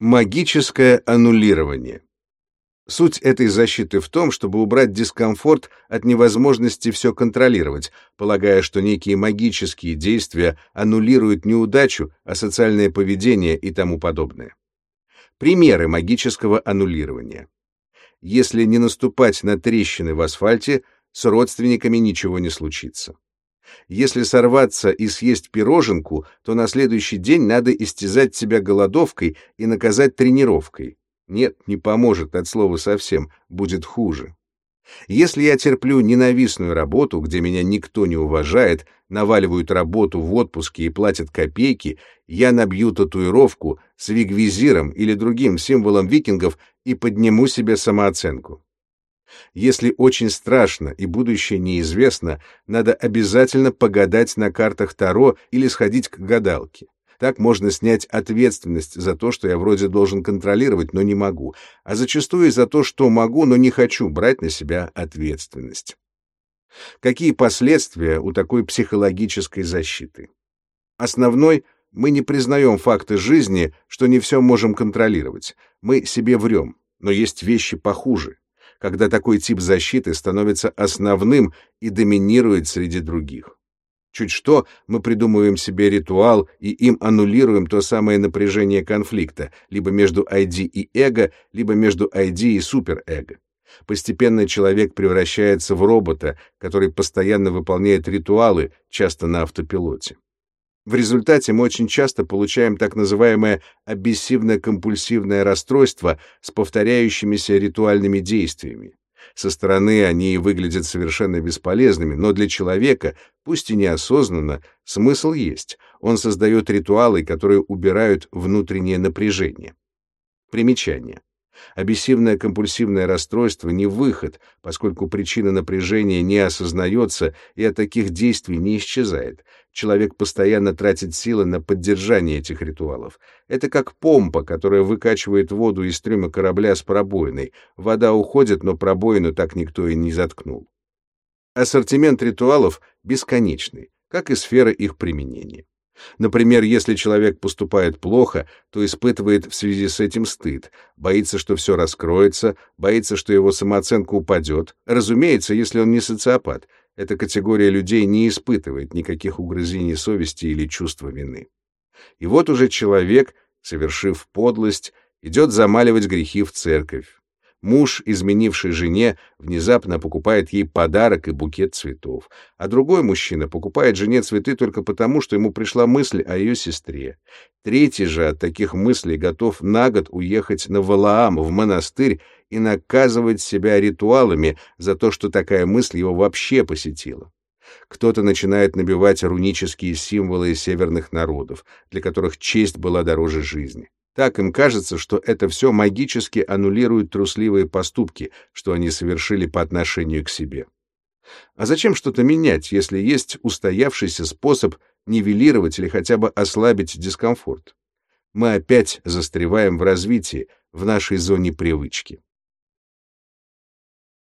Магическое аннулирование. Суть этой защиты в том, чтобы убрать дискомфорт от невозможности все контролировать, полагая, что некие магические действия аннулируют неудачу, асоциальное поведение и тому подобное. Примеры магического аннулирования. Если не наступать на трещины в асфальте, с родственниками ничего не случится. Если сорваться и съесть пироженку, то на следующий день надо истязать себя голодовкой и наказать тренировкой. Нет, не поможет от слова совсем, будет хуже. Если я терплю ненавистную работу, где меня никто не уважает, наваливают работу в отпуске и платят копейки, я набью татуировку с вигвизиром или другим символом викингов и подниму себе самооценку. Если очень страшно и будущее неизвестно, надо обязательно погадать на картах Таро или сходить к гадалке. Так можно снять ответственность за то, что я вроде должен контролировать, но не могу, а зачастую за то, что могу, но не хочу брать на себя ответственность. Какие последствия у такой психологической защиты? Основной — мы не признаем факты жизни, что не все можем контролировать. Мы себе врем, но есть вещи похуже когда такой тип защиты становится основным и доминирует среди других. Чуть что, мы придумываем себе ритуал и им аннулируем то самое напряжение конфликта, либо между ID и эго, либо между ID и суперэго. Постепенно человек превращается в робота, который постоянно выполняет ритуалы, часто на автопилоте. В результате мы очень часто получаем так называемое обессивно-компульсивное расстройство с повторяющимися ритуальными действиями. Со стороны они выглядят совершенно бесполезными, но для человека, пусть и неосознанно, смысл есть. Он создает ритуалы, которые убирают внутреннее напряжение. Примечание. Обессивное компульсивное расстройство не выход, поскольку причина напряжения не осознается и от таких действий не исчезает. Человек постоянно тратит силы на поддержание этих ритуалов. Это как помпа, которая выкачивает воду из трюма корабля с пробоиной. Вода уходит, но пробоину так никто и не заткнул. Ассортимент ритуалов бесконечный, как и сфера их применения. Например, если человек поступает плохо, то испытывает в связи с этим стыд, боится, что все раскроется, боится, что его самооценка упадет. Разумеется, если он не социопат, эта категория людей не испытывает никаких угрызений совести или чувства вины. И вот уже человек, совершив подлость, идет замаливать грехи в церковь. Муж, изменивший жене, внезапно покупает ей подарок и букет цветов, а другой мужчина покупает жене цветы только потому, что ему пришла мысль о ее сестре. Третий же от таких мыслей готов на год уехать на Валаам, в монастырь, и наказывать себя ритуалами за то, что такая мысль его вообще посетила. Кто-то начинает набивать рунические символы северных народов, для которых честь была дороже жизни. Так им кажется, что это все магически аннулирует трусливые поступки, что они совершили по отношению к себе. А зачем что-то менять, если есть устоявшийся способ нивелировать или хотя бы ослабить дискомфорт? Мы опять застреваем в развитии, в нашей зоне привычки.